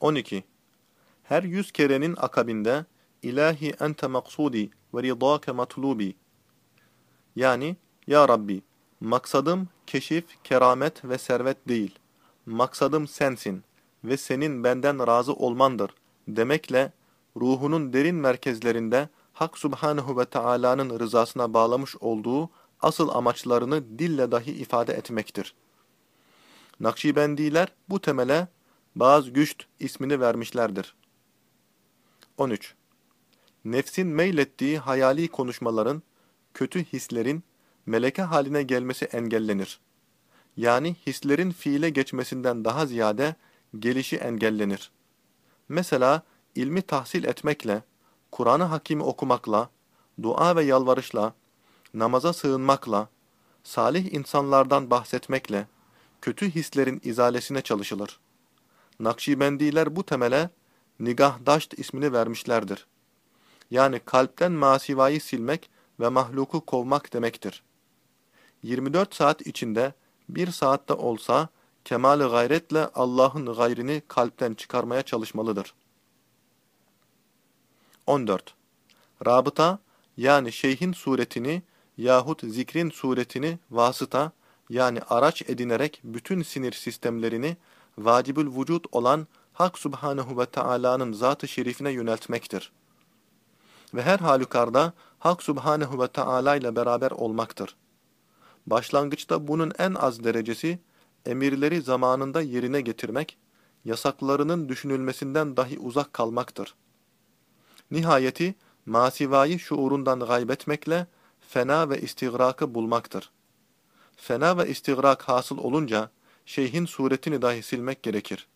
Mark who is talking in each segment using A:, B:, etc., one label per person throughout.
A: 12. Her yüz kerenin akabinde İlahi ente maksudi ve ridâke matlubi. Yani, Ya Rabbi, maksadım keşif, keramet ve servet değil. Maksadım sensin ve senin benden razı olmandır demekle ruhunun derin merkezlerinde Hak Subhanehu ve Taala'nın rızasına bağlamış olduğu asıl amaçlarını dille dahi ifade etmektir. Nakşibendiler bu temele bazı güçt ismini vermişlerdir. 13. Nefsin meylettiği hayali konuşmaların, kötü hislerin meleke haline gelmesi engellenir. Yani hislerin fiile geçmesinden daha ziyade gelişi engellenir. Mesela ilmi tahsil etmekle, Kur'an-ı Hakim'i okumakla, dua ve yalvarışla, namaza sığınmakla, salih insanlardan bahsetmekle, kötü hislerin izalesine çalışılır. Nakşibendiler bu temele nigahdaşt ismini vermişlerdir. Yani kalpten masivayı silmek ve mahluku kovmak demektir. 24 saat içinde bir saatte olsa kemal gayretle Allah'ın gayrini kalpten çıkarmaya çalışmalıdır. 14. Rabıta yani şeyhin suretini yahut zikrin suretini vasıta yani araç edinerek bütün sinir sistemlerini vacibül vücut olan Hak Subhanehu ve Taala'nın zat-ı şerifine yöneltmektir. Ve her halükarda Hak Subhanehu ve Taala ile beraber olmaktır. Başlangıçta bunun en az derecesi, emirleri zamanında yerine getirmek, yasaklarının düşünülmesinden dahi uzak kalmaktır. Nihayeti, masivayı şuurundan gaybetmekle fena ve istigrakı bulmaktır. Fena ve istigrak hasıl olunca, şeyhin suretini dahi silmek gerekir.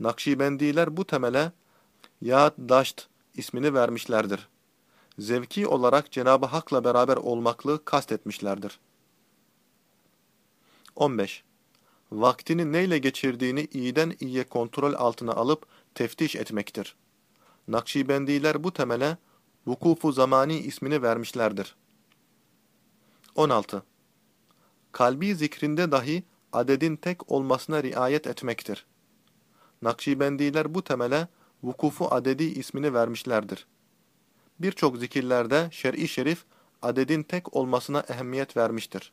A: Nakşibendiler bu temele Yad Daşt ismini vermişlerdir. Zevki olarak Cenab-ı Hak'la beraber olmaklığı kastetmişlerdir. 15. Vaktini neyle geçirdiğini iyiden iyiye kontrol altına alıp teftiş etmektir. Nakşibendiler bu temele vukufu zamani ismini vermişlerdir. 16. Kalbi zikrinde dahi adedin tek olmasına riayet etmektir. Nakşibendiler bu temele vukufu adedi ismini vermişlerdir. Birçok zikirlerde şer'i şerif adedin tek olmasına ehemmiyet vermiştir.